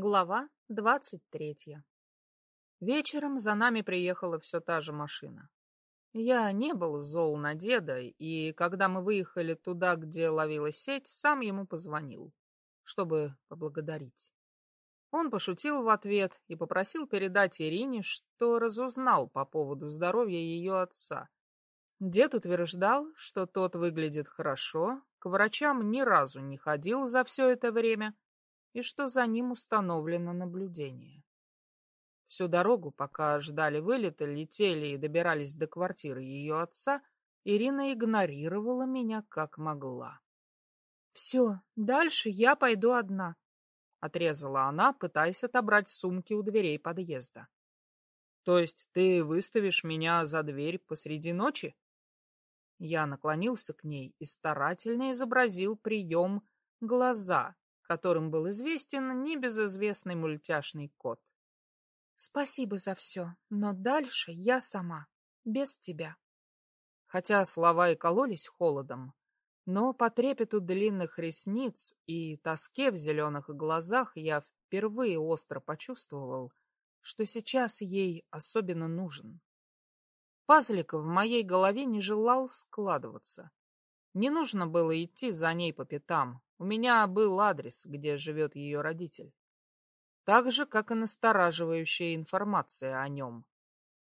Глава двадцать третья. Вечером за нами приехала все та же машина. Я не был зол на деда, и когда мы выехали туда, где ловила сеть, сам ему позвонил, чтобы поблагодарить. Он пошутил в ответ и попросил передать Ирине, что разузнал по поводу здоровья ее отца. Дед утверждал, что тот выглядит хорошо, к врачам ни разу не ходил за все это время, и что за ним установлено наблюдение. Всю дорогу, пока ждали вылета, летели и добирались до квартиры ее отца, Ирина игнорировала меня как могла. — Все, дальше я пойду одна, — отрезала она, пытаясь отобрать сумки у дверей подъезда. — То есть ты выставишь меня за дверь посреди ночи? Я наклонился к ней и старательно изобразил прием глаза, которым был известен небезызвестный мультяшный кот. Спасибо за все, но дальше я сама, без тебя. Хотя слова и кололись холодом, но по трепету длинных ресниц и тоске в зеленых глазах я впервые остро почувствовал, что сейчас ей особенно нужен. Пазлик в моей голове не желал складываться. Не нужно было идти за ней по пятам. У меня был адрес, где живет ее родитель. Так же, как и настораживающая информация о нем.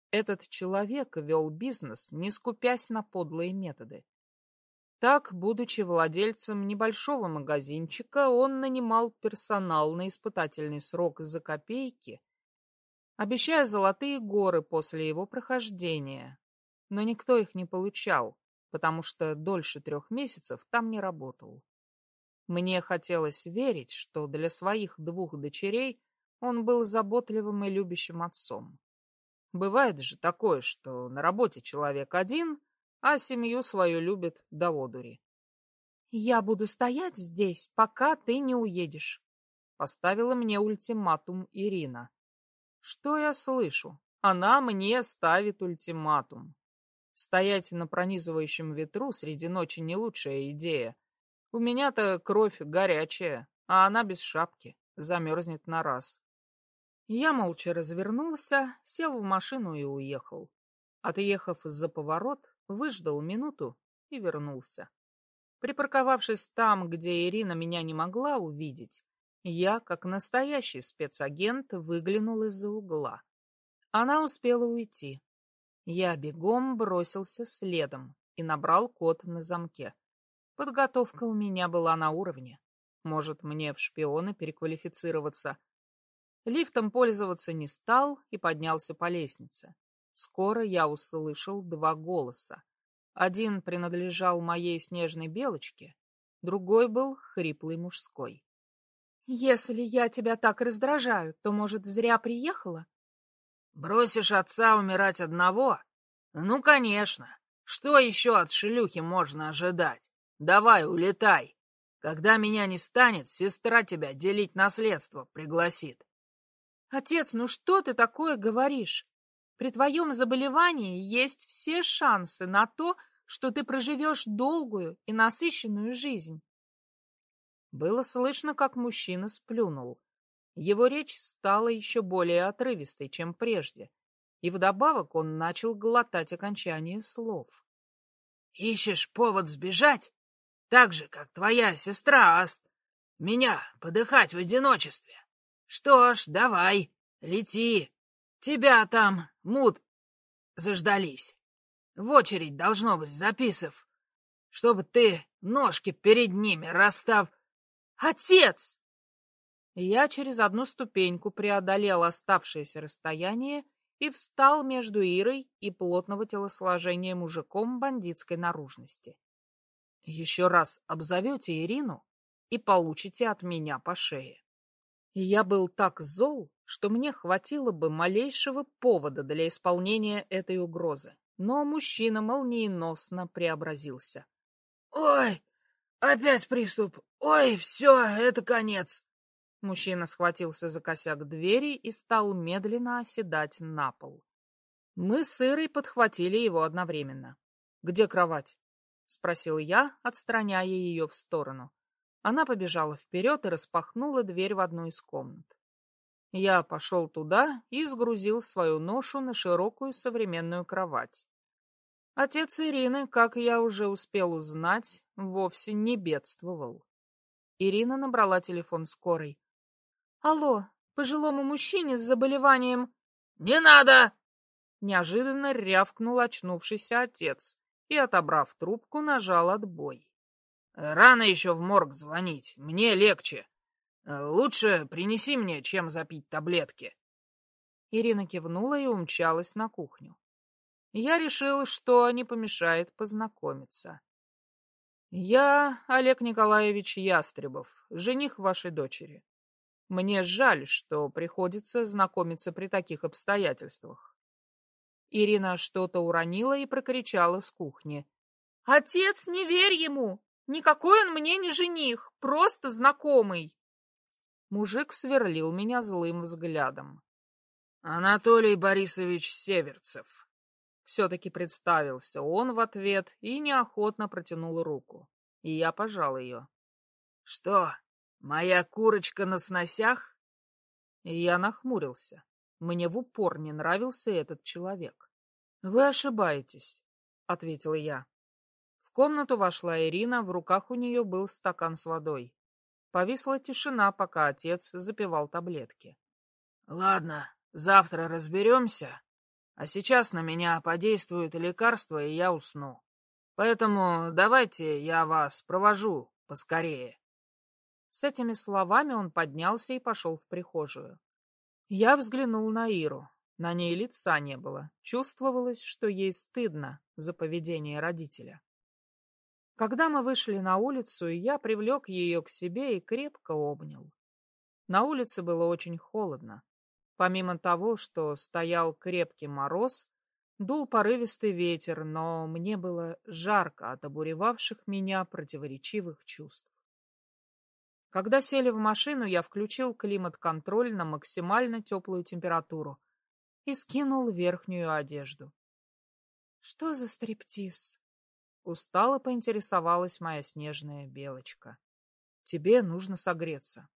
Этот человек вел бизнес, не скупясь на подлые методы. Так, будучи владельцем небольшого магазинчика, он нанимал персонал на испытательный срок за копейки, обещая золотые горы после его прохождения. Но никто их не получал потому что дольше трех месяцев там не работал. Мне хотелось верить, что для своих двух дочерей он был заботливым и любящим отцом. Бывает же такое, что на работе человек один, а семью свою любит до водури. «Я буду стоять здесь, пока ты не уедешь», — поставила мне ультиматум Ирина. «Что я слышу? Она мне ставит ультиматум. Стоять на пронизывающем ветру среди ночи не лучшая идея. У меня-то кровь горячая, а она без шапки, замерзнет на раз. Я молча развернулся, сел в машину и уехал. Отъехав за поворот, выждал минуту и вернулся. Припарковавшись там, где Ирина меня не могла увидеть, я, как настоящий спецагент, выглянул из-за угла. Она успела уйти. Я бегом бросился следом и набрал код на замке. Подготовка у меня была на уровне. Может, мне в шпионы переквалифицироваться. Лифтом пользоваться не стал и поднялся по лестнице. Скоро я услышал два голоса. Один принадлежал моей снежной белочке, другой был хриплый мужской. «Если я тебя так раздражаю, то, может, зря приехала?» Бросишь отца умирать одного? Ну, конечно. Что еще от шлюхи можно ожидать? Давай, улетай. Когда меня не станет, сестра тебя делить наследство пригласит. Отец, ну что ты такое говоришь? При твоем заболевании есть все шансы на то, что ты проживешь долгую и насыщенную жизнь. Было слышно, как мужчина сплюнул. Его речь стала еще более отрывистой, чем прежде, и вдобавок он начал глотать окончание слов. «Ищешь повод сбежать? Так же, как твоя сестра Аст. Меня подыхать в одиночестве. Что ж, давай, лети. Тебя там, мут, заждались. В очередь должно быть записов, чтобы ты ножки перед ними расстав... Отец! Я через одну ступеньку преодолел оставшееся расстояние и встал между Ирой и плотного телосложения мужиком бандитской наружности. Еще раз обзовете Ирину и получите от меня по шее. Я был так зол, что мне хватило бы малейшего повода для исполнения этой угрозы. Но мужчина молниеносно преобразился. — Ой, опять приступ! Ой, все, это конец! Мужчина схватился за косяк двери и стал медленно оседать на пол. Мы с Ирой подхватили его одновременно. «Где кровать?» — спросил я, отстраняя ее в сторону. Она побежала вперед и распахнула дверь в одну из комнат. Я пошел туда и сгрузил свою ношу на широкую современную кровать. Отец Ирины, как я уже успел узнать, вовсе не бедствовал. Ирина набрала телефон скорой. «Алло, пожилому мужчине с заболеванием...» «Не надо!» Неожиданно рявкнул очнувшийся отец и, отобрав трубку, нажал отбой. «Рано еще в морг звонить, мне легче. Э, лучше принеси мне, чем запить таблетки. Ирина кивнула и умчалась на кухню. Я решил, что не помешает познакомиться. Я Олег Николаевич Ястребов, жених вашей дочери. Мне жаль, что приходится знакомиться при таких обстоятельствах. Ирина что-то уронила и прокричала с кухни. «Отец, не верь ему! Никакой он мне не жених, просто знакомый!» Мужик сверлил меня злым взглядом. «Анатолий Борисович Северцев». Все-таки представился он в ответ и неохотно протянул руку. И я пожал ее. «Что, моя курочка на сносях?» Я нахмурился. Мне в упор не нравился этот человек. «Вы ошибаетесь», — ответил я. В комнату вошла Ирина, в руках у нее был стакан с водой. Повисла тишина, пока отец запивал таблетки. «Ладно, завтра разберемся. А сейчас на меня подействует лекарство, и я усну. Поэтому давайте я вас провожу поскорее». С этими словами он поднялся и пошел в прихожую. Я взглянул на Иру. На ней лица не было. Чувствовалось, что ей стыдно за поведение родителя. Когда мы вышли на улицу, я привлек ее к себе и крепко обнял. На улице было очень холодно. Помимо того, что стоял крепкий мороз, дул порывистый ветер, но мне было жарко от обуревавших меня противоречивых чувств. Когда сели в машину, я включил климат-контроль на максимально теплую температуру и скинул верхнюю одежду. — Что за стриптиз? Устало поинтересовалась моя снежная белочка. Тебе нужно согреться.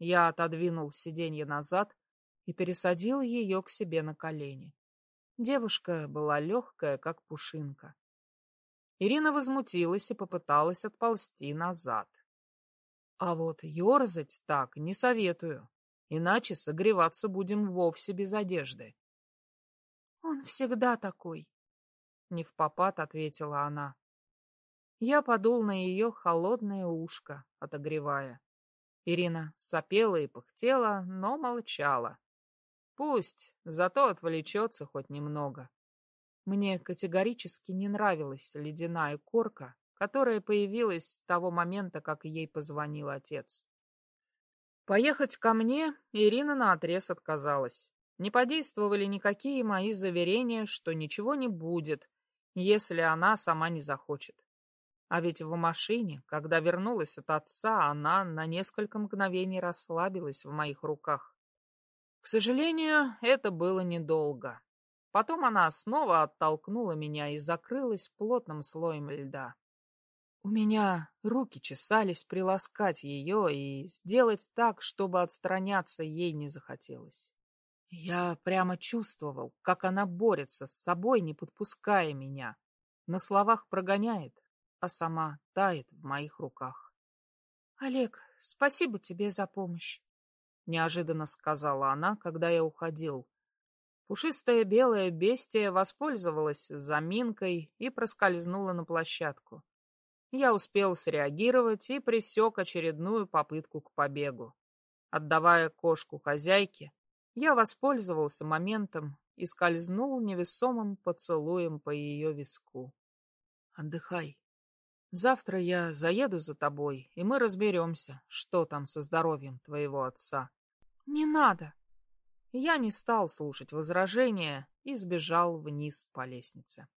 Я отодвинул сиденье назад и пересадил ее к себе на колени. Девушка была легкая, как пушинка. Ирина возмутилась и попыталась отползти назад. А вот ерзать так не советую, иначе согреваться будем вовсе без одежды. — Он всегда такой, не в попад ответила она. Я подул на ее холодное ушко, отогревая. Ирина сопела и пыхтела, но молчала. Пусть, зато отвлечется хоть немного. Мне категорически не нравилась ледяная корка, которая появилась с того момента, как ей позвонил отец. Поехать ко мне Ирина наотрез отказалась. Не подействовали никакие мои заверения, что ничего не будет, если она сама не захочет. А ведь в машине, когда вернулась от отца, она на несколько мгновений расслабилась в моих руках. К сожалению, это было недолго. Потом она снова оттолкнула меня и закрылась плотным слоем льда. У меня руки чесались приласкать ее и сделать так, чтобы отстраняться ей не захотелось. Я прямо чувствовал, как она борется с собой, не подпуская меня. На словах прогоняет, а сама тает в моих руках. — Олег, спасибо тебе за помощь, — неожиданно сказала она, когда я уходил. Пушистая белая бестия воспользовалась заминкой и проскользнула на площадку. Я успел среагировать и пресек очередную попытку к побегу. Отдавая кошку хозяйке, я воспользовался моментом и скользнул невесомым поцелуем по ее виску. Отдыхай. Завтра я заеду за тобой, и мы разберемся, что там со здоровьем твоего отца. Не надо. Я не стал слушать возражения и сбежал вниз по лестнице.